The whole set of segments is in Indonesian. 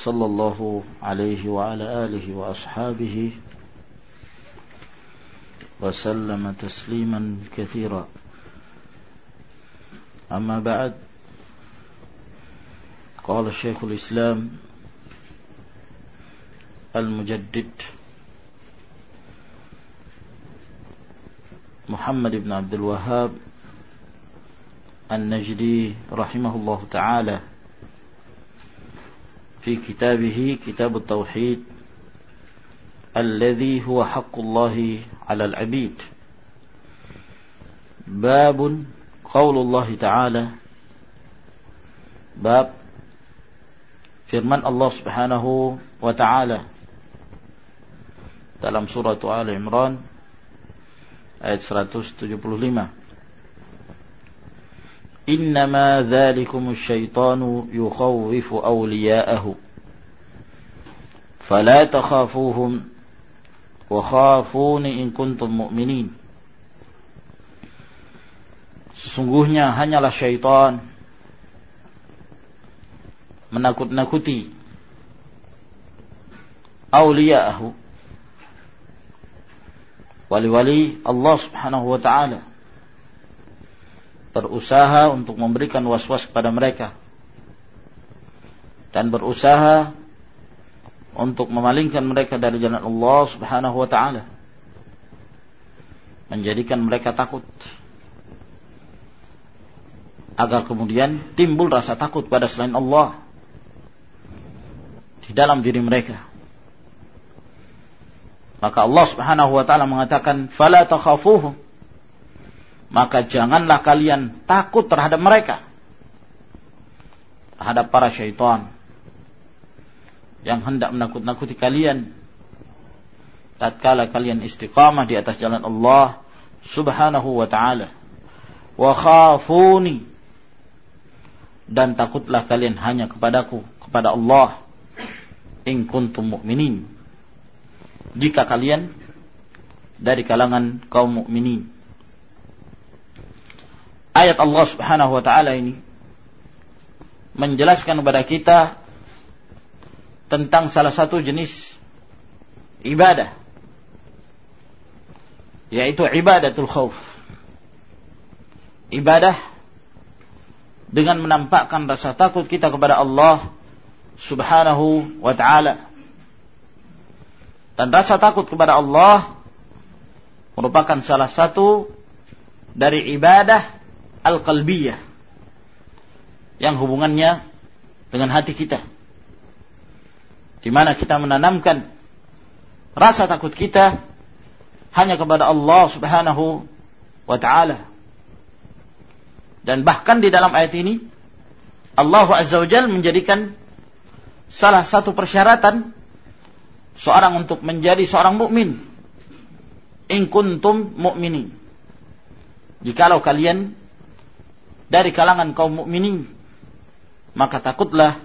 وصلى الله عليه وعلى آله وأصحابه وسلم تسليما كثيرا. أما بعد قال الشيخ الإسلام المجدد محمد بن عبد الوهاب النجدي رحمه الله تعالى. في كتابه كتاب التوحيد الذي هو حق الله على العبيد. باب قول الله تعالى باب firman Allah Subhanahu wa taala dalam surah Al Imran ayat 175 إنما ذلكم الشيطان يخوف أولياءه فلا تخافوهم وخافون إن كنتم مؤمنين Sesungguhnya hanyalah syaitan menakut-nakuti awliya'ahu wali-wali Allah Subhanahu wa taala berusaha untuk memberikan was-was kepada mereka. Dan berusaha untuk memalingkan mereka dari jalan Allah Subhanahu wa taala. Menjadikan mereka takut. Agar kemudian timbul rasa takut pada selain Allah di dalam diri mereka. Maka Allah Subhanahu wa taala mengatakan fala takhafuhum maka janganlah kalian takut terhadap mereka. Terhadap para syaitan. Yang hendak menakut-nakuti kalian. Tatkala kalian istiqamah di atas jalan Allah Subhanahu wa taala. Wa khafuni. Dan takutlah kalian hanya kepadaku kepada Allah. In kuntum mu'minin. Jika kalian dari kalangan kaum mukminin ayat Allah Subhanahu wa taala ini menjelaskan kepada kita tentang salah satu jenis ibadah yaitu ibadatul khauf. Ibadah dengan menampakkan rasa takut kita kepada Allah Subhanahu wa taala. Dan rasa takut kepada Allah merupakan salah satu dari ibadah al-qalbiyah yang hubungannya dengan hati kita. Di mana kita menanamkan rasa takut kita hanya kepada Allah Subhanahu wa taala. Dan bahkan di dalam ayat ini Allah Azza wa Jal menjadikan salah satu persyaratan seorang untuk menjadi seorang mukmin. In kuntum mu'minin. Jikalau kalian dari kalangan kaum mukminin maka takutlah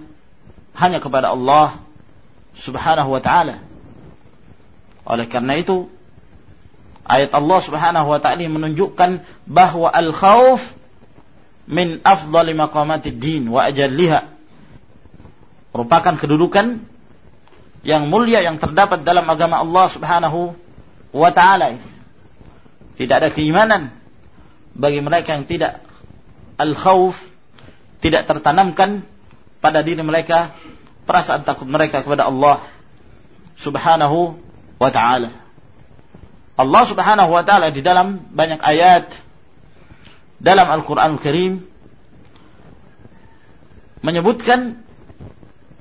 hanya kepada Allah Subhanahu wa taala. Oleh karena itu ayat Allah Subhanahu wa taala menunjukkan bahwa al-khauf min afdhali maqamatid din wa ajalliha merupakan kedudukan yang mulia yang terdapat dalam agama Allah Subhanahu wa taala. Tidak ada keimanan bagi mereka yang tidak al-khawf tidak tertanamkan pada diri mereka perasaan takut mereka kepada Allah Subhanahu wa taala. Allah Subhanahu wa taala di dalam banyak ayat dalam Al-Qur'an Al Karim menyebutkan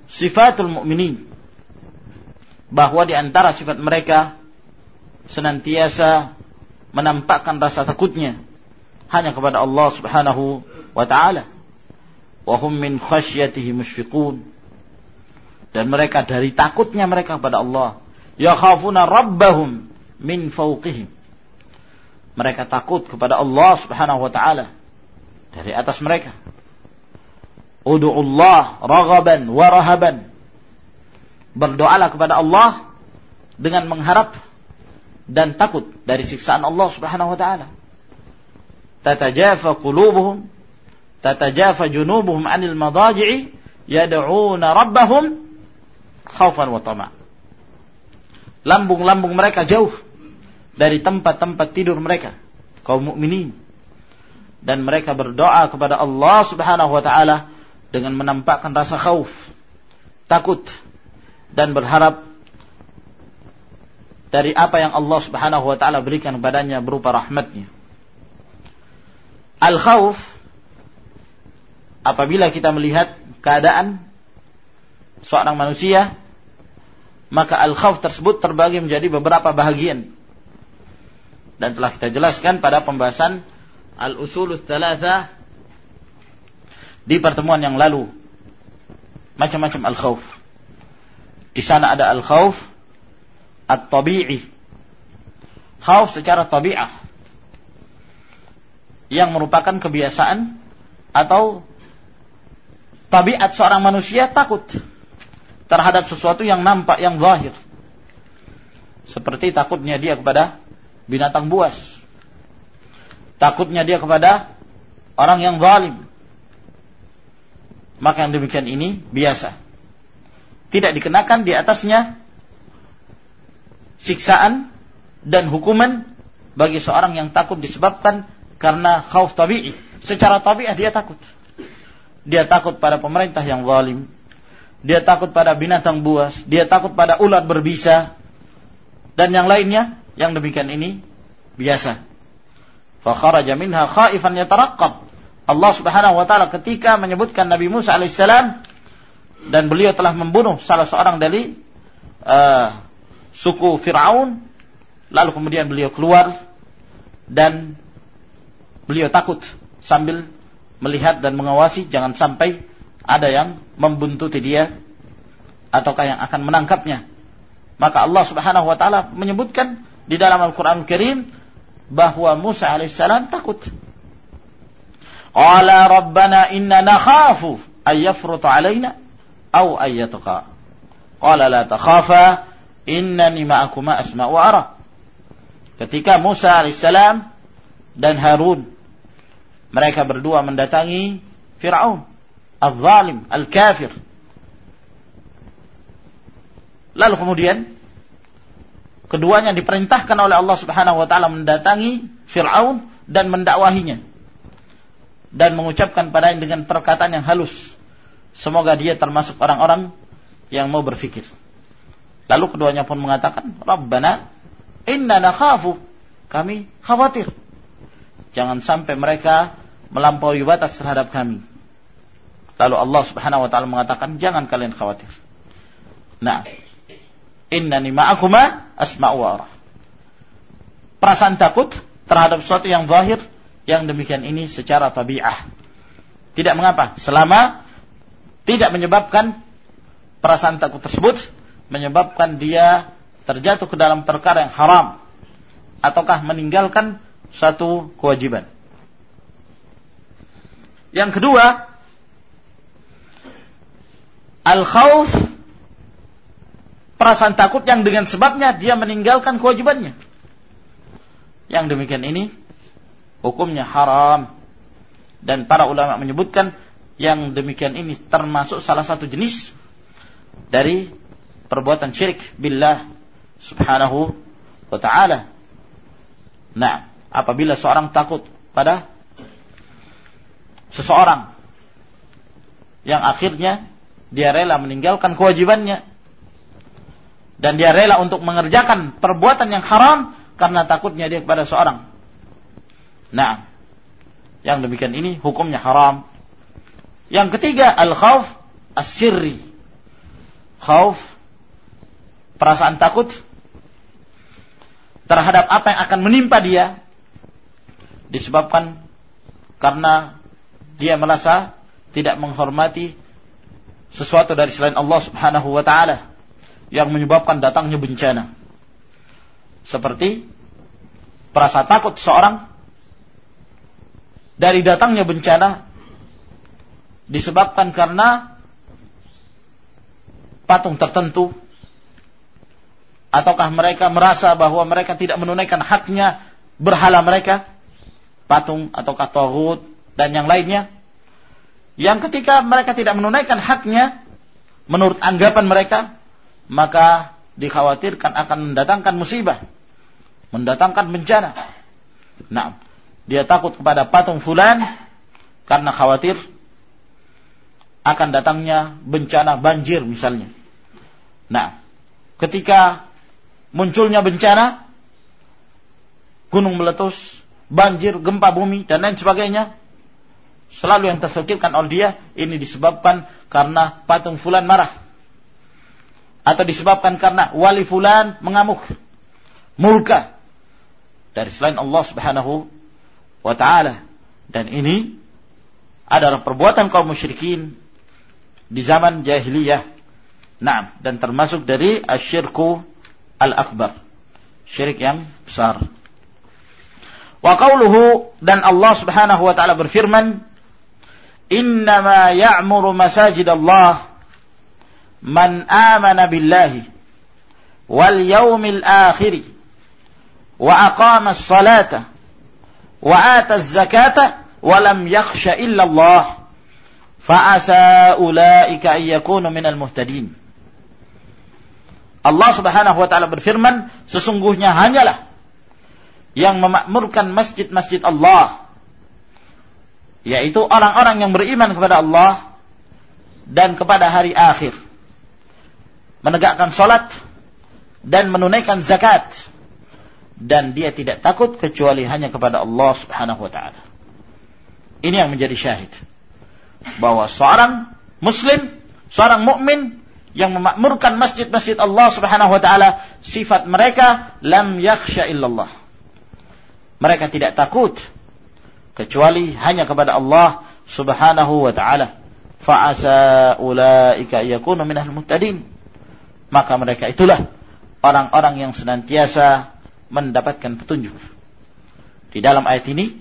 sifatul mukminin bahwa di antara sifat mereka senantiasa menampakkan rasa takutnya hanya kepada Allah Subhanahu wa taala. Wahum min khasyatihi musyfiqun. Dan mereka dari takutnya mereka kepada Allah. Yakhafuna rabbahum min fawqihim. Mereka takut kepada Allah subhanahu wa ta'ala. Dari atas mereka. Udu'ullah raghaban wa rahaban. Berdoalah kepada Allah dengan mengharap dan takut dari siksaan Allah Subhanahu wa taala. Tatajafa qulubuhum tatajafa junubuhum 'anil madaji'i yad'una rabbahum khaufan wa tama'. Lambung-lambung mereka jauh dari tempat-tempat tidur mereka, kaum mukminin. Dan mereka berdoa kepada Allah Subhanahu wa taala dengan menampakkan rasa khauf, takut dan berharap dari apa yang Allah Subhanahu wa taala berikan kepadanya berupa rahmatnya. Al-khauf apabila kita melihat keadaan seorang manusia maka al-khauf tersebut terbagi menjadi beberapa bahagian. Dan telah kita jelaskan pada pembahasan al-usulus thalatha di pertemuan yang lalu. Macam-macam al-khauf. Di sana ada al-khauf at-tabi'i. Khauf secara tabi'ah. Yang merupakan kebiasaan atau tabiat seorang manusia takut terhadap sesuatu yang nampak yang zahir. Seperti takutnya dia kepada binatang buas. Takutnya dia kepada orang yang zalim. Maka yang demikian ini biasa tidak dikenakan di atasnya siksaan dan hukuman bagi seorang yang takut disebabkan karena khauf tabi'i. Secara tabi'ah dia takut. Dia takut pada pemerintah yang zalim. Dia takut pada binatang buas. Dia takut pada ulat berbisa. Dan yang lainnya, yang demikian ini biasa. Fakharaja minha khaifan yataraqqab. Allah Subhanahu wa taala ketika menyebutkan Nabi Musa alaihissalam dan beliau telah membunuh salah seorang dari uh, suku Firaun lalu kemudian beliau keluar dan beliau takut sambil melihat dan mengawasi jangan sampai ada yang membuntuti dia ataukah yang akan menangkapnya. Maka Allah Subhanahu wa taala menyebutkan di dalam Al-Qur'an Karim bahwa Musa alaihissalam takut. Qala rabbana inna nakhafu ay yafruta alaina aw ay yatqa. Qala la takhafa innani ma'akuma asma' wa ara. Ketika Musa alaihissalam dan Harun mereka berdua mendatangi Fir'aun al-zalim, al-kafir lalu kemudian keduanya diperintahkan oleh Allah Subhanahu wa taala mendatangi Fir'aun dan mendakwahinya dan mengucapkan padanya dengan perkataan yang halus Semoga dia termasuk orang-orang yang mau berfikir. Lalu keduanya pun mengatakan, Rabbana inna nakhafu. Kami khawatir. Jangan sampai mereka melampaui batas terhadap kami. Lalu Allah subhanahu wa ta'ala mengatakan, jangan kalian khawatir. Nah, innani ma'akuma asma'u wa arah. Perasaan takut terhadap sesuatu yang zahir, yang demikian ini secara tabi'ah. Tidak mengapa, selama tidak menyebabkan perasaan takut tersebut menyebabkan dia terjatuh ke dalam perkara yang haram ataukah meninggalkan satu kewajiban. Yang kedua, al-khauf perasaan takut yang dengan sebabnya dia meninggalkan kewajibannya. Yang demikian ini hukumnya haram dan para ulama menyebutkan yang demikian ini termasuk salah satu jenis dari perbuatan syirik billah subhanahu wa ta'ala. Nah, apabila seorang takut pada seseorang yang akhirnya dia rela meninggalkan kewajibannya dan dia rela untuk mengerjakan perbuatan yang haram karena takutnya dia kepada seorang. Nah, yang demikian ini hukumnya haram yang ketiga al-khauf as-sirri. Khauf perasaan takut terhadap apa yang akan menimpa dia disebabkan karena dia merasa tidak menghormati sesuatu dari selain Allah Subhanahu wa taala yang menyebabkan datangnya bencana. Seperti perasa takut seorang dari datangnya bencana disebabkan karena patung tertentu ataukah mereka merasa bahwa mereka tidak menunaikan haknya berhala mereka patung ataukah tohut dan yang lainnya yang ketika mereka tidak menunaikan haknya menurut anggapan mereka maka dikhawatirkan akan mendatangkan musibah mendatangkan bencana. Nah dia takut kepada patung fulan karena khawatir akan datangnya bencana banjir misalnya. Nah ketika munculnya bencana gunung meletus banjir gempa bumi dan lain sebagainya Selalu yang terfikirkan oleh dia ini disebabkan karena patung fulan marah. Atau disebabkan karena wali fulan mengamuk. Murka. Dari selain Allah subhanahu wa ta'ala. Dan ini adalah perbuatan kaum musyrikin di zaman jahiliyah. Nah, dan termasuk dari asyirku al-akbar. Syirik yang besar. Wa dan Allah subhanahu wa ta'ala berfirman, innama ya'muru masajid Allah man amana billahi واليوم yaumil وأقام الصلاة، aqama الزكاة، ولم يخش إلا الله، فأسألوائك wa lam yakhsha Allah Subhanahu wa taala berfirman sesungguhnya hanyalah yang memakmurkan masjid-masjid Allah yaitu orang-orang yang beriman kepada Allah dan kepada hari akhir menegakkan salat dan menunaikan zakat dan dia tidak takut kecuali hanya kepada Allah Subhanahu wa taala. Ini yang menjadi syahid bahwa seorang muslim, seorang mukmin yang memakmurkan masjid-masjid Allah Subhanahu wa taala, sifat mereka lam yakhsha illallah. Mereka tidak takut kecuali hanya kepada Allah Subhanahu wa taala. Fa'asa ulaika yakunu minal muhtadin. Maka mereka itulah orang-orang yang senantiasa mendapatkan petunjuk. Di dalam ayat ini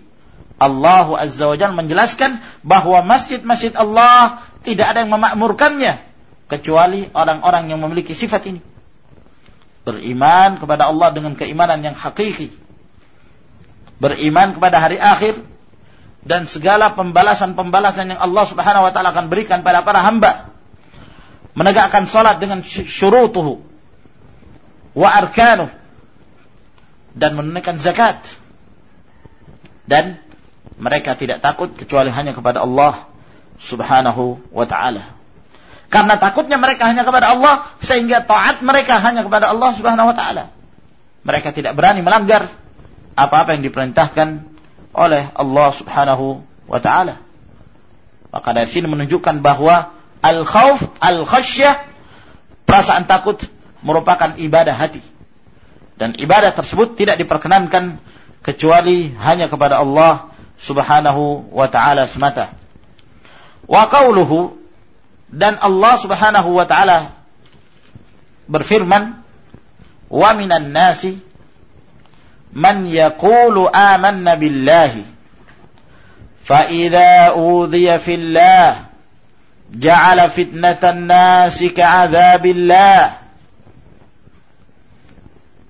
Allah Azza wa Jalla menjelaskan bahwa masjid-masjid Allah tidak ada yang memakmurkannya kecuali orang-orang yang memiliki sifat ini. Beriman kepada Allah dengan keimanan yang hakiki. Beriman kepada hari akhir dan segala pembalasan-pembalasan yang Allah Subhanahu wa taala akan berikan pada para hamba. Menegakkan salat dengan syurutuhu wa arkanuh dan menunaikan zakat. Dan mereka tidak takut kecuali hanya kepada Allah Subhanahu wa taala. Karena takutnya mereka hanya kepada Allah sehingga taat mereka hanya kepada Allah Subhanahu wa taala. Mereka tidak berani melanggar apa-apa yang diperintahkan oleh Allah Subhanahu wa taala. Maka dari sini menunjukkan bahwa al-khauf, al-khasyah, perasaan takut merupakan ibadah hati. Dan ibadah tersebut tidak diperkenankan kecuali hanya kepada Allah Subhanahu wa taala semata. Wa qauluhu dan Allah Subhanahu wa taala berfirman, "Wa minan nasi man yaqulu amanna billahi fa idza udhiya fillah ja'ala fitnatan nasi ka'adzabillah.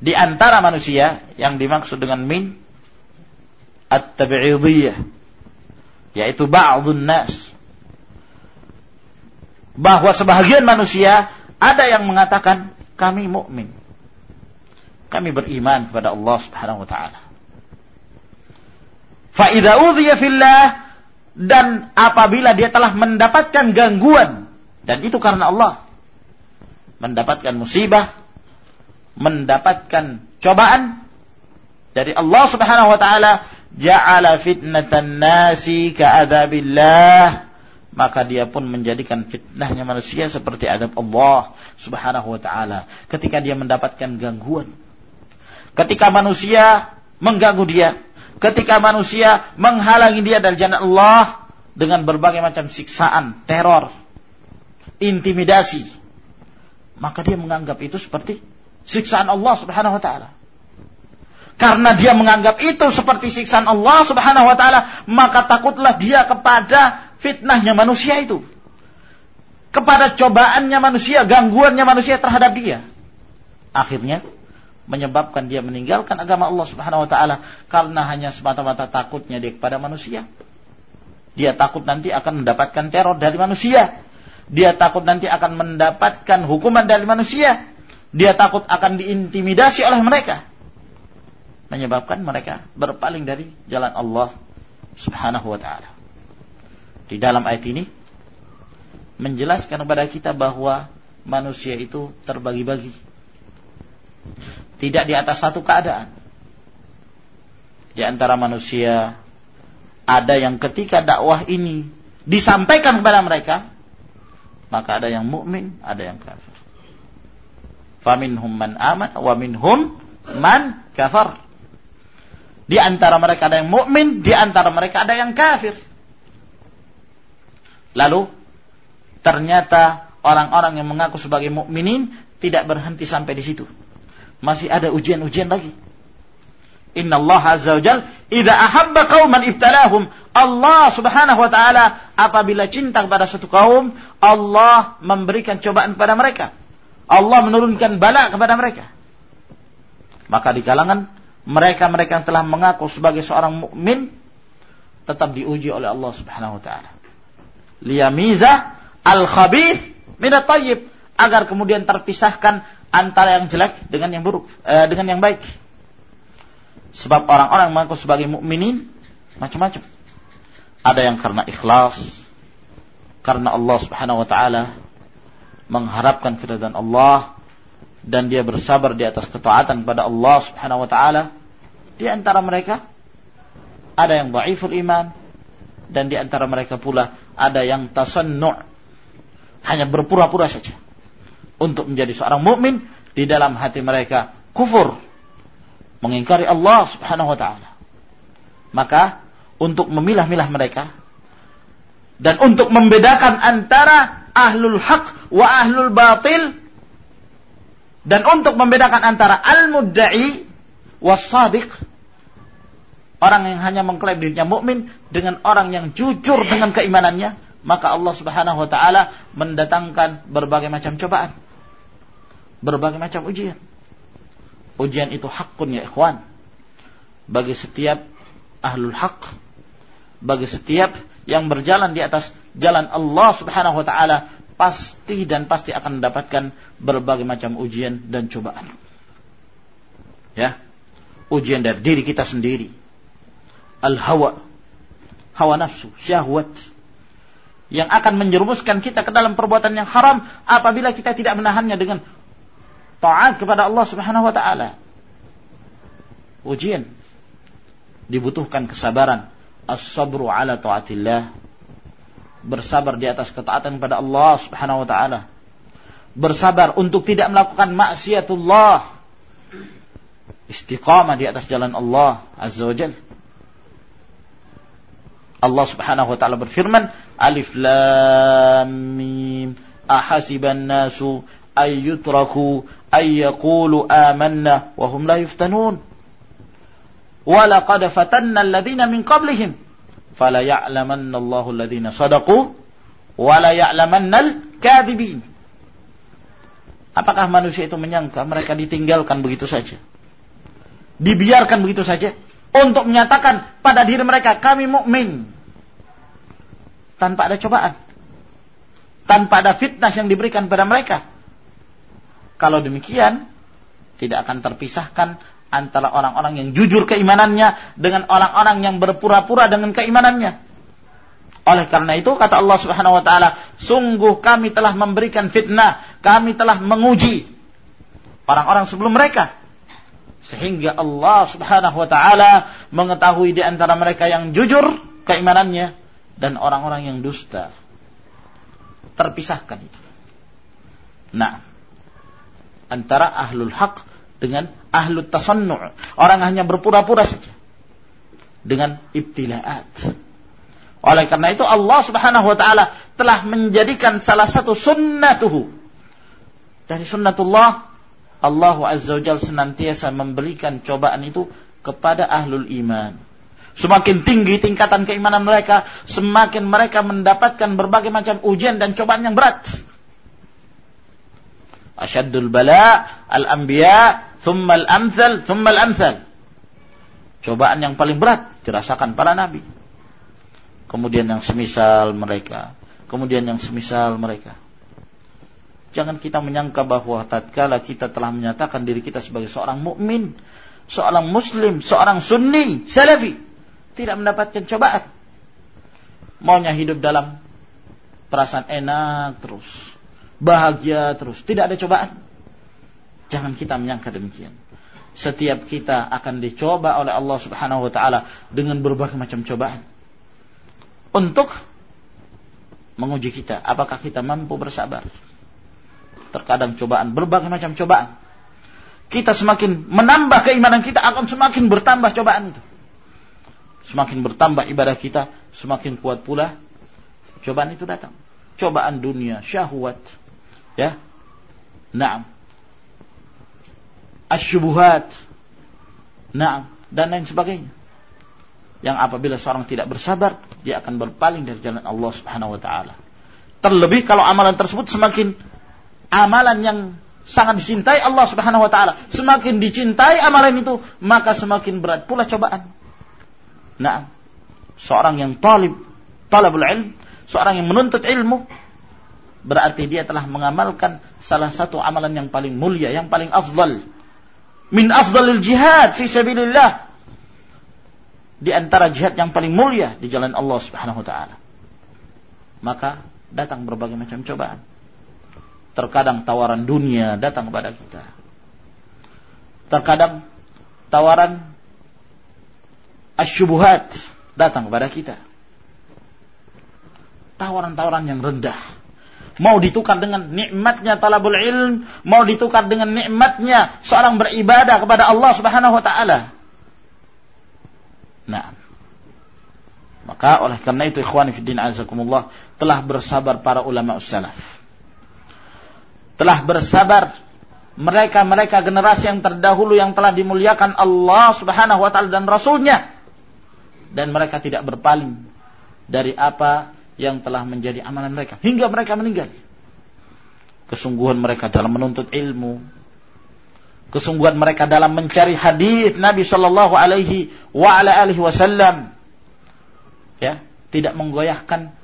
Di antara manusia yang dimaksud dengan min at-tabi'idiyah yaitu ba'dun nas. Bahwa sebahagian manusia ada yang mengatakan kami mukmin kami beriman kepada Allah Subhanahu wa taala. Fa idza udhiya fillah dan apabila dia telah mendapatkan gangguan dan itu karena Allah mendapatkan musibah, mendapatkan cobaan dari Allah Subhanahu wa taala, ja'ala fitnatan nasi ka'adzabillah maka dia pun menjadikan fitnahnya manusia seperti adab Allah Subhanahu wa taala ketika dia mendapatkan gangguan Ketika manusia mengganggu dia, ketika manusia menghalangi dia dari jannah Allah, dengan berbagai macam siksaan, teror, intimidasi, maka dia menganggap itu seperti siksaan Allah Subhanahu wa taala. Karena dia menganggap itu seperti siksaan Allah Subhanahu wa taala, maka takutlah dia kepada fitnahnya manusia itu. Kepada cobaannya manusia, gangguannya manusia terhadap dia. Akhirnya menyebabkan dia meninggalkan agama Allah Subhanahu wa taala karena hanya semata-mata takutnya dia kepada manusia. Dia takut nanti akan mendapatkan teror dari manusia. Dia takut nanti akan mendapatkan hukuman dari manusia. Dia takut akan diintimidasi oleh mereka menyebabkan mereka berpaling dari jalan Allah Subhanahu wa taala. Di dalam ayat ini menjelaskan kepada kita bahwa manusia itu terbagi-bagi. Tidak di atas satu keadaan. Di antara manusia ada yang ketika dakwah ini disampaikan kepada mereka, maka ada yang mukmin, ada yang kafir. Faminhum man aman wa minhum man kafar. Di antara mereka ada yang mukmin, di antara mereka ada yang kafir. Lalu ternyata orang-orang yang mengaku sebagai mukminin tidak berhenti sampai di situ. Masih ada ujian-ujian lagi. Inna Allah Azza wa Jal, Idza ahabba qauman ibtalahum. Allah subhanahu wa ta'ala, apabila cinta kepada suatu kaum, Allah memberikan cobaan kepada mereka. Allah menurunkan bala kepada mereka. Maka di kalangan mereka-mereka yang telah mengaku sebagai seorang mukmin tetap diuji oleh Allah Subhanahu wa taala. Liyamiza al-khabith min tayyib agar kemudian terpisahkan antara yang jelek dengan yang buruk, eh, dengan yang baik. Sebab orang-orang mengaku sebagai mukminin macam-macam. Ada yang karena ikhlas, karena Allah Subhanahu wa taala mengharapkan keridhaan Allah, dan dia bersabar di atas ketaatan kepada Allah Subhanahu wa taala di antara mereka ada yang dhaiful iman dan di antara mereka pula ada yang tasannu' hanya berpura-pura saja untuk menjadi seorang mukmin di dalam hati mereka kufur mengingkari Allah Subhanahu wa taala maka untuk memilah-milah mereka dan untuk membedakan antara ahlul haq wa ahlul batil dan untuk membedakan antara al-mudda'i was-sadiq orang yang hanya mengklaim dirinya mukmin dengan orang yang jujur dengan keimanannya, maka Allah Subhanahu wa taala mendatangkan berbagai macam cobaan. Berbagai macam ujian. Ujian itu hakun ya ikhwan. Bagi setiap ahlul haq, bagi setiap yang berjalan di atas jalan Allah Subhanahu wa taala pasti dan pasti akan mendapatkan berbagai macam ujian dan cobaan. Ya. Ujian dari diri kita sendiri. Al-hawa. Hawa nafsu, syahwat. Yang akan menjerumuskan kita ke dalam perbuatan yang haram apabila kita tidak menahannya dengan taat kepada Allah Subhanahu wa taala. Ujian dibutuhkan kesabaran, as-sabru ala taatillah bersabar di atas ketaatan kepada Allah Subhanahu wa taala. Bersabar untuk tidak melakukan maksiatullah. Istiqamah di atas jalan Allah Azza wa Jalla. Allah Subhanahu wa taala berfirman, Alif Lam Mim. Ahasiban nasu ay ayyaqulu amanna wa hum la yuftanun. Wa laqad fatanna alladhina min qablihim fala ya'lamanna Allahu alladhina sadaqu wa la ya'lamanna al-kadhibin. Apakah manusia itu menyangka mereka ditinggalkan begitu saja? Dibiarkan begitu saja untuk menyatakan pada diri mereka kami mukmin tanpa ada cobaan, tanpa ada fitnah yang diberikan pada mereka, kalau demikian, tidak akan terpisahkan antara orang-orang yang jujur keimanannya dengan orang-orang yang berpura-pura dengan keimanannya. Oleh karena itu kata Allah Subhanahu wa taala, sungguh kami telah memberikan fitnah, kami telah menguji orang-orang sebelum mereka. Sehingga Allah Subhanahu wa taala mengetahui di antara mereka yang jujur keimanannya dan orang-orang yang dusta. Terpisahkan itu. Nah, antara ahlul haq dengan ahlu tasannu' orang hanya berpura-pura saja dengan ibtilaat Oleh karena itu Allah Subhanahu wa taala telah menjadikan salah satu sunnatuhu dari sunnatullah Allah Azza wa Jalla senantiasa memberikan cobaan itu kepada ahlul iman. Semakin tinggi tingkatan keimanan mereka, semakin mereka mendapatkan berbagai macam ujian dan cobaan yang berat. Asyaddul bala al-anbiya, thumma al-amthal, thumma al-amthal. Cobaan yang paling berat dirasakan para nabi kemudian yang semisal mereka, kemudian yang semisal mereka. Jangan kita menyangka bahwa tatkala kita telah menyatakan diri kita sebagai seorang mukmin, seorang muslim, seorang sunni, salafi, tidak mendapatkan cobaan. Maunya hidup dalam perasaan enak terus, bahagia terus, tidak ada cobaan. Jangan kita menyangka demikian. Setiap kita akan dicoba oleh Allah Subhanahu wa taala dengan berbagai macam cobaan untuk menguji kita apakah kita mampu bersabar. Terkadang cobaan berbagai macam cobaan. Kita semakin menambah keimanan kita akan semakin bertambah cobaan itu. Semakin bertambah ibadah kita, semakin kuat pula cobaan itu datang. Cobaan dunia, syahwat, ya. Naam. Asyubuhat. Naam, dan lain sebagainya yang apabila seorang tidak bersabar dia akan berpaling dari jalan Allah Subhanahu wa taala. Terlebih kalau amalan tersebut semakin amalan yang sangat dicintai Allah Subhanahu wa taala, semakin dicintai amalan itu, maka semakin berat pula cobaan. Nah, seorang yang talib, talabul ilm, seorang yang menuntut ilmu berarti dia telah mengamalkan salah satu amalan yang paling mulia, yang paling afdal. Min afdalil jihad fi sabilillah di antara jihad yang paling mulia di jalan Allah Subhanahu wa taala. Maka datang berbagai macam cobaan. Terkadang tawaran dunia datang kepada kita. Terkadang tawaran asyubuhat datang kepada kita. Tawaran-tawaran yang rendah. Mau ditukar dengan nikmatnya talabul ilm, mau ditukar dengan nikmatnya seorang beribadah kepada Allah Subhanahu wa taala. Nah. Maka oleh karena itu ikhwan fillah azakumullah telah bersabar para ulama salaf. Telah bersabar mereka-mereka generasi yang terdahulu yang telah dimuliakan Allah Subhanahu wa taala dan rasulnya dan mereka tidak berpaling dari apa yang telah menjadi amalan mereka. Hingga mereka meninggal. Kesungguhan mereka dalam menuntut ilmu, kesungguhan mereka dalam mencari hadis Nabi Shallallahu Alaihi Wasallam, ya tidak menggoyahkan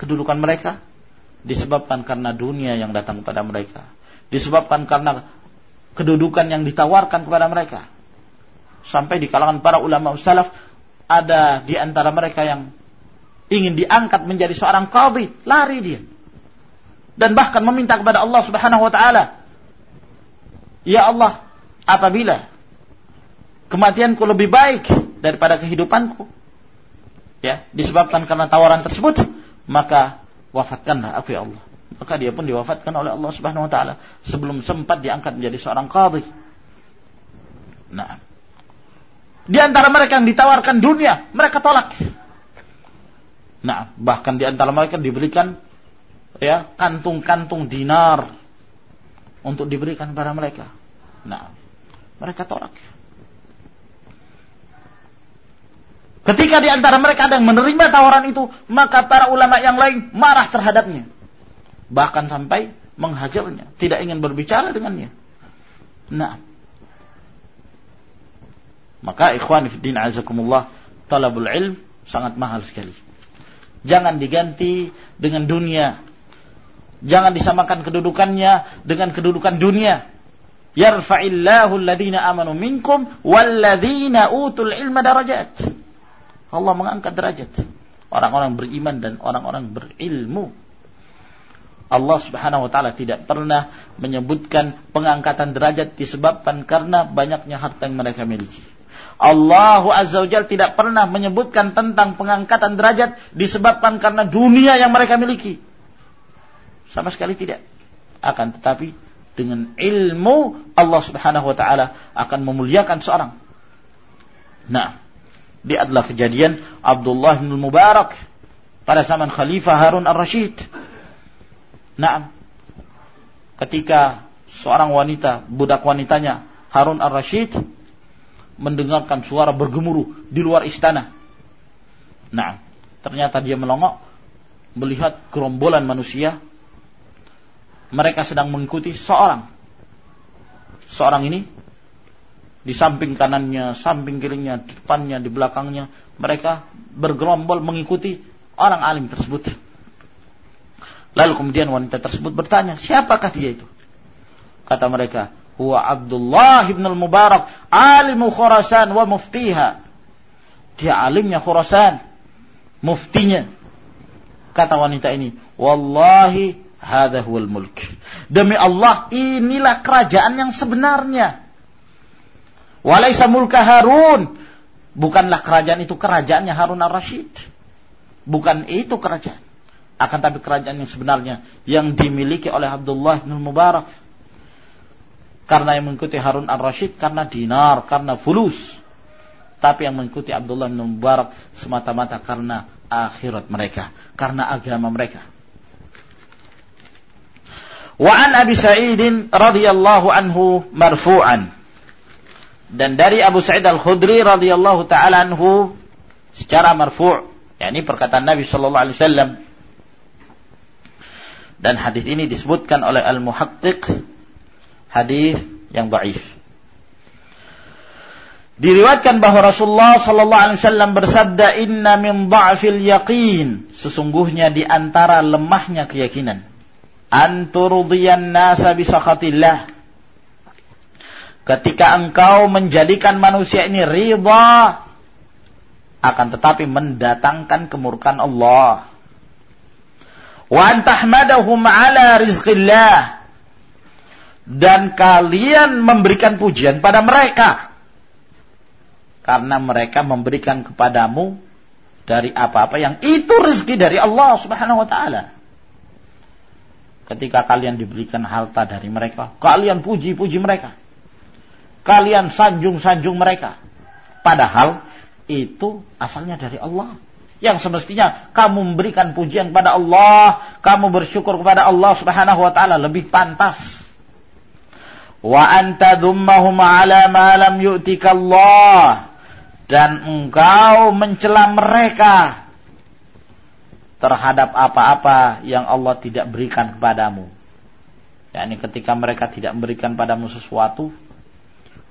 kedudukan mereka. Disebabkan karena dunia yang datang kepada mereka, disebabkan karena kedudukan yang ditawarkan kepada mereka. Sampai di kalangan para ulama salaf ada di antara mereka yang ingin diangkat menjadi seorang qadhi, lari dia. Dan bahkan meminta kepada Allah Subhanahu wa taala Ya Allah, apabila kematianku lebih baik daripada kehidupanku, ya, disebabkan karena tawaran tersebut, maka wafatkanlah aku ya Allah. Maka dia pun diwafatkan oleh Allah Subhanahu wa taala sebelum sempat diangkat menjadi seorang qadhi. Nah, di antara mereka yang ditawarkan dunia, mereka tolak. Nah, bahkan di antara mereka diberikan ya kantung-kantung dinar untuk diberikan kepada mereka. Nah, mereka tolak. Ketika di antara mereka ada yang menerima tawaran itu, maka para ulama yang lain marah terhadapnya. Bahkan sampai menghajarnya, tidak ingin berbicara dengannya. Nah, maka ikhwan fiddin azakumullah, talabul ilm sangat mahal sekali. Jangan diganti dengan dunia Jangan disamakan kedudukannya dengan kedudukan dunia. Yarfa'illahu alladhina amanu minkum walladhina utul ilma darajat. Allah mengangkat derajat orang-orang beriman dan orang-orang berilmu. Allah Subhanahu wa taala tidak pernah menyebutkan pengangkatan derajat disebabkan karena banyaknya harta yang mereka miliki. Allah Azza wa tidak pernah menyebutkan tentang pengangkatan derajat disebabkan karena dunia yang mereka miliki. Sama sekali tidak. Akan tetapi dengan ilmu Allah Subhanahu wa taala akan memuliakan seorang. Nah, dia adalah kejadian Abdullah bin Mubarak pada zaman Khalifah Harun ar-Rashid. Nah, ketika seorang wanita, budak wanitanya Harun ar-Rashid mendengarkan suara bergemuruh di luar istana. Nah, ternyata dia melongok melihat gerombolan manusia mereka sedang mengikuti seorang. Seorang ini di samping kanannya, samping kirinya, depannya, di belakangnya, mereka bergerombol mengikuti orang alim tersebut. Lalu kemudian wanita tersebut bertanya, siapakah dia itu? Kata mereka, huwa Abdullah ibn al-Mubarak, alimu Khurasan wa muftiha. Dia alimnya Khurasan, muftinya. Kata wanita ini, wallahi hadha huwal mulk. Demi Allah, inilah kerajaan yang sebenarnya. Walaysa mulka Harun. Bukanlah kerajaan itu kerajaannya Harun al-Rashid. Bukan itu kerajaan. Akan tapi kerajaan yang sebenarnya yang dimiliki oleh Abdullah bin Mubarak. Karena yang mengikuti Harun al-Rashid karena dinar, karena fulus. Tapi yang mengikuti Abdullah bin Mubarak semata-mata karena akhirat mereka, karena agama mereka. Wa an Abi Sa'id radhiyallahu anhu marfu'an dan dari Abu Sa'id Al-Khudri radhiyallahu taala anhu secara marfu' yakni perkataan Nabi sallallahu alaihi wasallam dan hadis ini disebutkan oleh Al-Muhaqqiq hadis yang dhaif. Diriwayatkan bahwa Rasulullah sallallahu alaihi wasallam bersabda inna min dha'fil yaqin. Sesungguhnya di antara lemahnya keyakinan. Anturdiyan nasa bi sakhatillah. Ketika engkau menjadikan manusia ini ridha akan tetapi mendatangkan kemurkaan Allah. Wa antahmadahum ala rizqillah dan kalian memberikan pujian pada mereka karena mereka memberikan kepadamu dari apa-apa yang itu rezeki dari Allah Subhanahu wa taala. Ketika kalian diberikan harta dari mereka, kalian puji-puji mereka kalian sanjung-sanjung mereka. Padahal itu asalnya dari Allah. Yang semestinya kamu memberikan pujian kepada Allah, kamu bersyukur kepada Allah Subhanahu wa taala lebih pantas. Wa anta dhummahum ala ma lam yu'tika Allah dan engkau mencela mereka terhadap apa-apa yang Allah tidak berikan kepadamu. yakni ketika mereka tidak memberikan padamu sesuatu,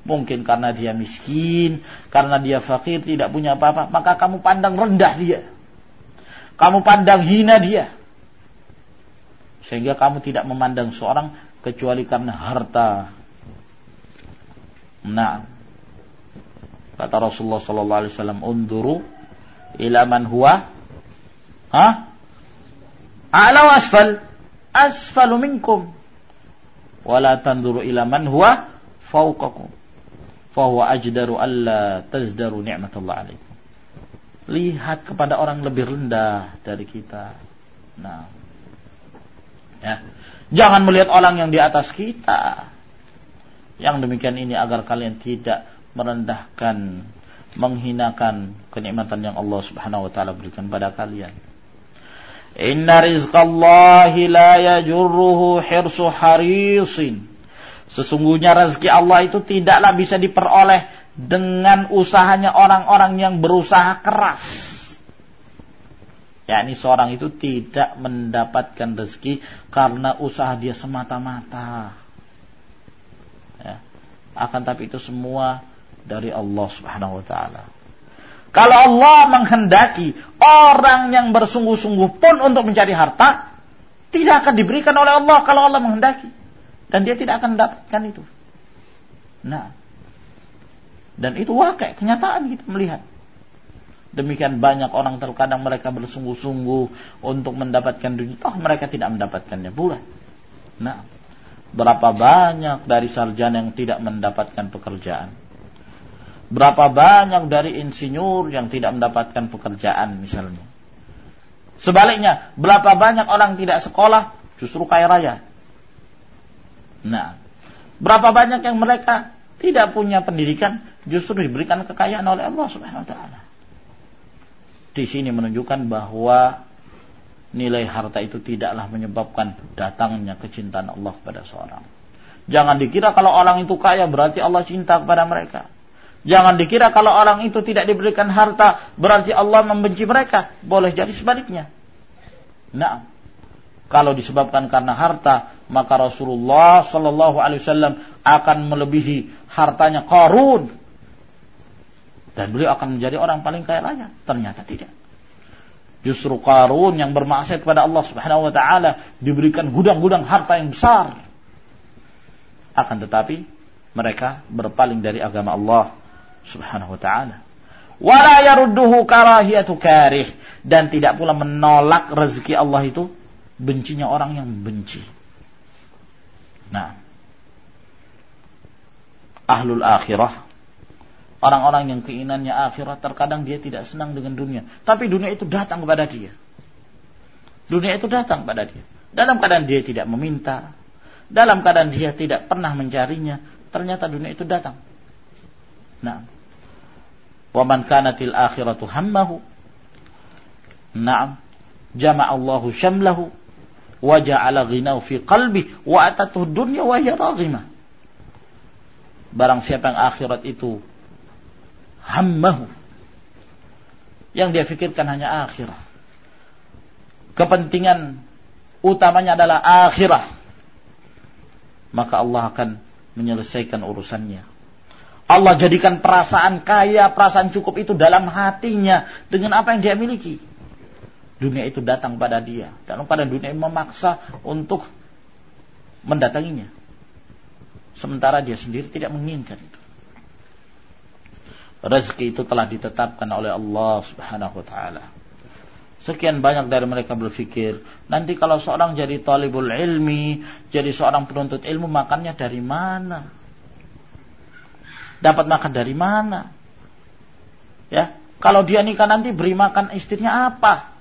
Mungkin karena dia miskin, karena dia fakir, tidak punya apa-apa, maka kamu pandang rendah dia. Kamu pandang hina dia. Sehingga kamu tidak memandang seorang kecuali karena harta. Nah, kata Rasulullah sallallahu alaihi wasallam, "Unduru ila man huwa ha? A'la asfal, asfalu minkum. Wala tanduru ila man huwa fawqakum." fahuwa ajdaru alla tazdaru ni'matullah alaikum. Lihat kepada orang lebih rendah dari kita. Nah. Ya. Jangan melihat orang yang di atas kita. Yang demikian ini agar kalian tidak merendahkan, menghinakan kenikmatan yang Allah Subhanahu wa taala berikan pada kalian. Inna rizqallahi la yajurruhu hirsu harisin Sesungguhnya rezeki Allah itu tidaklah bisa diperoleh dengan usahanya orang-orang yang berusaha keras. Ya, ini seorang itu tidak mendapatkan rezeki karena usaha dia semata-mata. Ya. Akan tapi itu semua dari Allah Subhanahu wa taala. Kalau Allah menghendaki orang yang bersungguh-sungguh pun untuk mencari harta, tidak akan diberikan oleh Allah kalau Allah menghendaki. Dan dia tidak akan mendapatkan itu. Nah. Dan itu wakai, kenyataan kita melihat. Demikian banyak orang terkadang mereka bersungguh-sungguh untuk mendapatkan dunia. Toh mereka tidak mendapatkannya pula. Nah. Berapa banyak dari sarjana yang tidak mendapatkan pekerjaan. Berapa banyak dari insinyur yang tidak mendapatkan pekerjaan misalnya. Sebaliknya, berapa banyak orang tidak sekolah justru kaya raya. Nah, berapa banyak yang mereka tidak punya pendidikan justru diberikan kekayaan oleh Allah Subhanahu wa taala. Di sini menunjukkan bahwa nilai harta itu tidaklah menyebabkan datangnya kecintaan Allah kepada seorang. Jangan dikira kalau orang itu kaya berarti Allah cinta kepada mereka. Jangan dikira kalau orang itu tidak diberikan harta berarti Allah membenci mereka. Boleh jadi sebaliknya. Nah, kalau disebabkan karena harta, maka Rasulullah Shallallahu Alaihi Wasallam akan melebihi hartanya Qarun dan beliau akan menjadi orang paling kaya raya. Ternyata tidak. Justru Qarun yang bermaksud kepada Allah Subhanahu wa taala diberikan gudang-gudang harta yang besar. Akan tetapi mereka berpaling dari agama Allah Subhanahu wa taala. Wala yarudduhu karahiyatu karih dan tidak pula menolak rezeki Allah itu bencinya orang yang benci. Nah, ahlul akhirah Orang-orang yang keinginannya akhirat terkadang dia tidak senang dengan dunia. Tapi dunia itu datang kepada dia. Dunia itu datang kepada dia. Dalam keadaan dia tidak meminta. Dalam keadaan dia tidak pernah mencarinya. Ternyata dunia itu datang. Nah. Waman kanatil akhiratu hammahu. Naam. Jama'allahu syamlahu. Wa ja'ala ghinaw fi qalbi. Wa atatuh dunya wa. Barang siapa yang akhirat itu hammahu. Yang dia fikirkan hanya akhirah. Kepentingan utamanya adalah akhirah. Maka Allah akan menyelesaikan urusannya. Allah jadikan perasaan kaya, perasaan cukup itu dalam hatinya dengan apa yang dia miliki. Dunia itu datang pada dia. Dalam pada dunia memaksa untuk mendatanginya. Sementara dia sendiri tidak menginginkan itu rezeki itu telah ditetapkan oleh Allah Subhanahu wa taala. Sekian banyak dari mereka berpikir, nanti kalau seorang jadi talibul ilmi, jadi seorang penuntut ilmu, makannya dari mana? Dapat makan dari mana? Ya, kalau dia nikah nanti beri makan istrinya apa?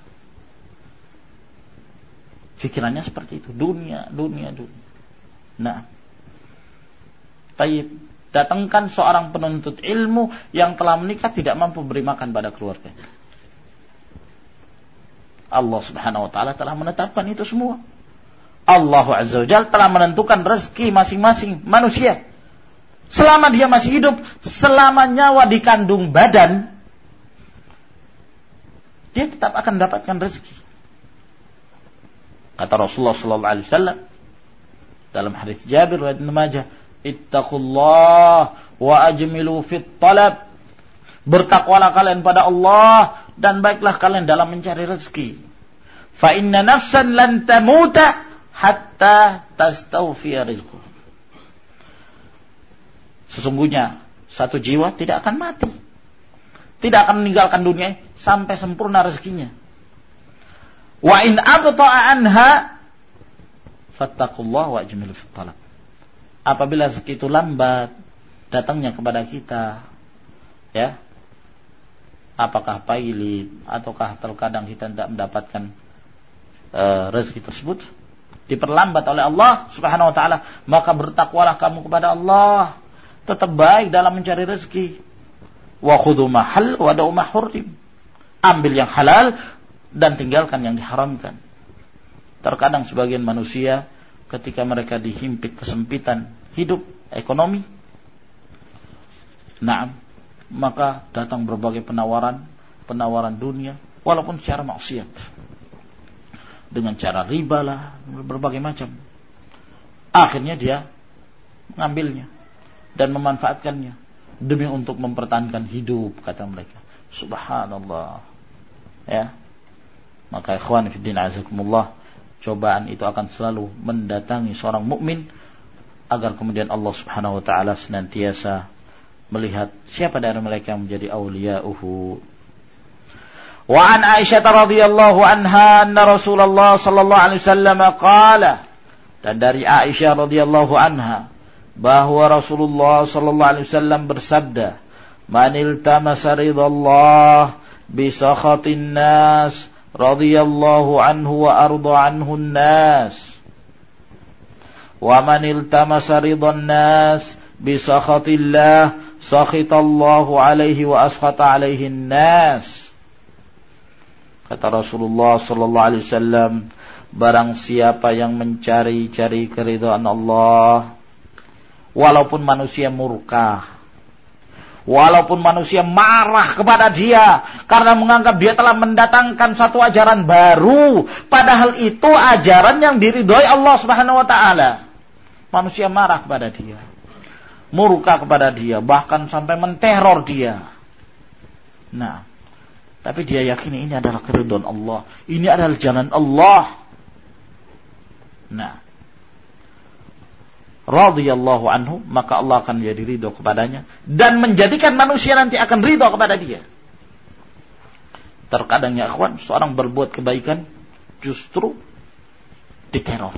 Pikirannya seperti itu, dunia, dunia, dunia. Nah, taib Datangkan seorang penuntut ilmu yang telah menikah tidak mampu beri makan pada keluarga. Allah Subhanahu wa taala telah menetapkan itu semua. Allah Azza wa Jalla telah menentukan rezeki masing-masing manusia. Selama dia masih hidup, selama nyawa dikandung badan, dia tetap akan mendapatkan rezeki. Kata Rasulullah sallallahu alaihi wasallam dalam hadis Jabir wa Ibnu Majah, ittaqullah wa ajmilu fit talab. Bertakwalah kalian pada Allah dan baiklah kalian dalam mencari rezeki. Fa inna nafsan lan tamuta hatta tastawfiya rizqu. Sesungguhnya satu jiwa tidak akan mati. Tidak akan meninggalkan dunia sampai sempurna rezekinya. Wa in abta'a anha fattaqullah wa ajmilu fit talab apabila segitu lambat datangnya kepada kita ya. Apakah pailit ataukah terkadang kita tidak mendapatkan uh, rezeki tersebut? Diperlambat oleh Allah Subhanahu wa taala maka bertakwalah kamu kepada Allah. Tetap baik dalam mencari rezeki. Wa khudhu mahal wa da'u mahurrim ambil yang halal dan tinggalkan yang diharamkan. Terkadang sebagian manusia ketika mereka dihimpit kesempitan hidup ekonomi nah maka datang berbagai penawaran penawaran dunia walaupun secara maksiat. Dengan cara riba lah berbagai macam. Akhirnya dia mengambilnya dan memanfaatkannya demi untuk mempertahankan hidup kata mereka. Subhanallah. Ya. Maka ikhwan fillah azakumullah cobaan itu akan selalu mendatangi seorang mukmin agar kemudian Allah Subhanahu wa taala senantiasa melihat siapa dari mereka yang menjadi auliya'uhu. Wa an Aisyah radhiyallahu anha anna Rasulullah sallallahu alaihi wasallam qala dan dari Aisyah radhiyallahu anha bahwa Rasulullah sallallahu alaihi wasallam bersabda man iltamasa ridallah bi sakhatin nas anhu wa arda anhu nas wa man iltamasa ridhan nas bi sakhatillah sakhitallahu alaihi wa askhata alaihi nas Kata Rasulullah sallallahu alaihi wasallam, barang siapa yang mencari-cari keridhaan Allah walaupun manusia murka, walaupun manusia marah kepada dia karena menganggap dia telah mendatangkan satu ajaran baru, padahal itu ajaran yang diridhoi Allah Subhanahu wa taala. Manusia marah kepada dia, murka kepada dia, bahkan sampai menteror dia. Nah, tapi dia yakin ini adalah keridhaan Allah. Ini adalah jalan Allah. Nah. Radhiyallahu anhu, maka Allah akan menjadi ridho kepadanya. Dan menjadikan manusia nanti akan ridho kepada dia. Terkadang ya akhwan, seorang berbuat kebaikan justru diteror.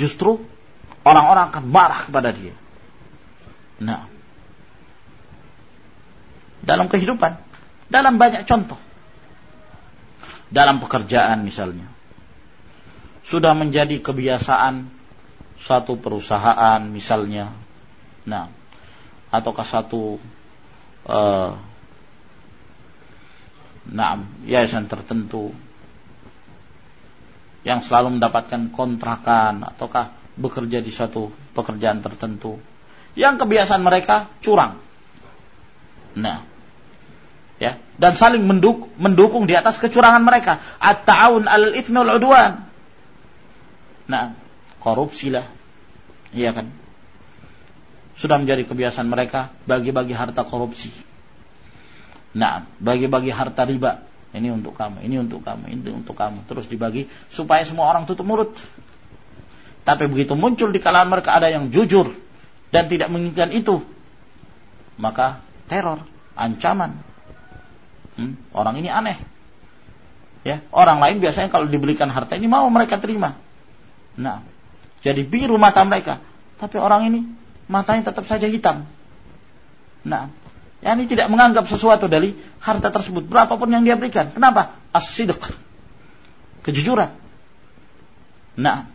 Justru orang-orang akan marah kepada dia. Nah. Dalam kehidupan dalam banyak contoh. Dalam pekerjaan misalnya. Sudah menjadi kebiasaan satu perusahaan misalnya. Nah, ataukah satu uh, nah, yayasan tertentu yang selalu mendapatkan kontrakan ataukah bekerja di satu pekerjaan tertentu yang kebiasaan mereka curang. Nah, ya dan saling menduk, mendukung di atas kecurangan mereka at-ta'awun 'alal itsmi wal 'udwan nah korupsi lah. Iya kan? Sudah menjadi kebiasaan mereka bagi-bagi harta korupsi. Nah bagi-bagi harta riba. Ini untuk kamu ini untuk kamu ini untuk kamu. Terus dibagi supaya semua orang tutup mulut. Tapi begitu muncul di kalangan mereka ada yang jujur dan tidak menginginkan itu maka teror ancaman. Hmm, orang ini aneh. Ya, orang lain biasanya kalau dibelikan harta ini mau mereka terima. Nah, jadi biru mata mereka. Tapi orang ini matanya tetap saja hitam. Nah, ya ini tidak menganggap sesuatu dari harta tersebut berapapun yang dia berikan. Kenapa? As-sidq. Kejujuran. Nah,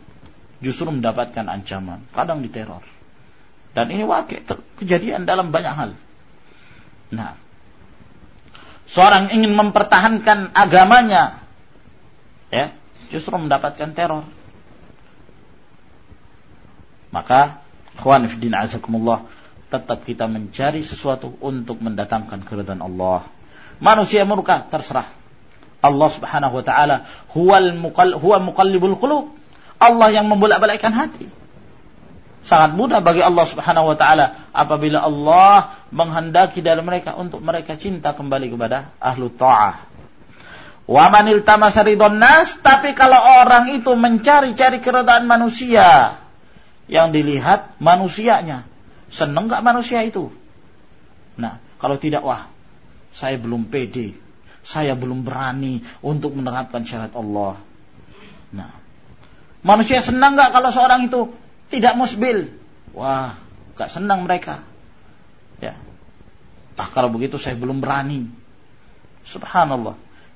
justru mendapatkan ancaman, kadang diteror. Dan ini wakil kejadian dalam banyak hal. Nah, seorang ingin mempertahankan agamanya ya justru mendapatkan teror maka ikhwan fillah azakumullah tetap kita mencari sesuatu untuk mendatangkan keridhaan Allah. Manusia murka terserah. Allah Subhanahu wa taala huwal huwa muqallibul qulub. Allah yang membolak-balikkan hati. Sangat mudah bagi Allah Subhanahu wa taala apabila Allah menghendaki dari mereka untuk mereka cinta kembali kepada ahlu ta'ah. Wa manil nas, tapi kalau orang itu mencari-cari keredaan manusia, yang dilihat manusianya. Seneng gak manusia itu? Nah, kalau tidak, wah, saya belum pede. Saya belum berani untuk menerapkan syarat Allah. Nah, manusia senang gak kalau seorang itu tidak musbil. Wah, gak senang mereka. Ya. Ah, kalau begitu saya belum berani. Subhanallah.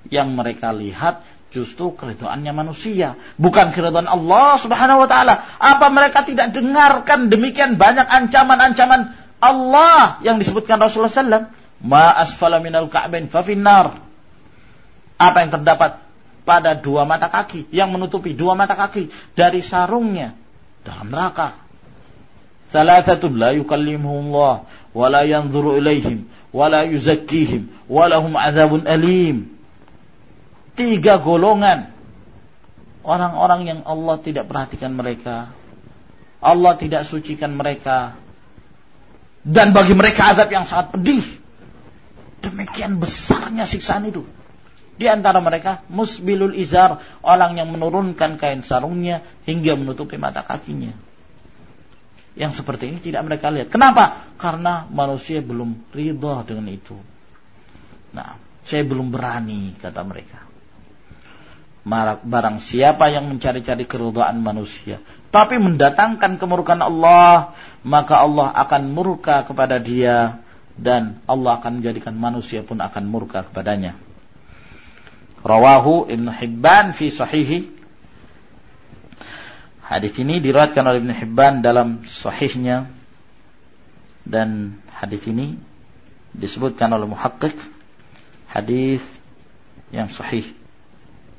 Yang mereka lihat justru keridoannya manusia, bukan keridhaan Allah Subhanahu wa taala. Apa mereka tidak dengarkan demikian banyak ancaman-ancaman Allah yang disebutkan Rasulullah SAW? Ma asfala minal ka'bain fa finnar. Apa yang terdapat pada dua mata kaki yang menutupi dua mata kaki dari sarungnya dalam neraka. Thalathatun la yukallimuhum Allah wa la yanzuru ilaihim wa la yuzakkihim wa lahum azabun alim. Tiga golongan orang-orang yang Allah tidak perhatikan mereka. Allah tidak sucikan mereka. Dan bagi mereka azab yang sangat pedih. Demikian besarnya siksaan itu. Di antara mereka musbilul izar, orang yang menurunkan kain sarungnya hingga menutupi mata kakinya. Yang seperti ini tidak mereka lihat. Kenapa? Karena manusia belum ridha dengan itu. Nah, saya belum berani kata mereka. Barang siapa yang mencari-cari keridhaan manusia, tapi mendatangkan kemurkaan Allah, maka Allah akan murka kepada dia dan Allah akan menjadikan manusia pun akan murka kepadanya. Rawahu Ibn Hibban fi sahihi. Hadis ini diriwayatkan oleh Ibn Hibban dalam sahihnya dan hadis ini disebutkan oleh muhakkik hadis yang sahih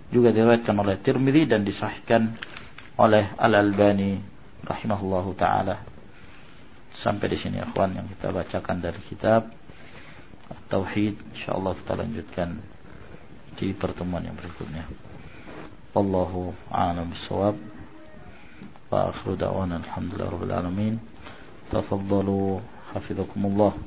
juga diriwayatkan oleh Tirmidzi dan disahihkan oleh Al-Albani rahimahullahu taala. Sampai di sini akhwan yang kita bacakan dari kitab Tauhid. Insyaallah kita lanjutkan di pertemuan yang berikutnya. Wallahu a'lam bissawab. Wa akhiru da'wana alhamdulillahi rabbil alamin. Tafaddalu hafizakumullah.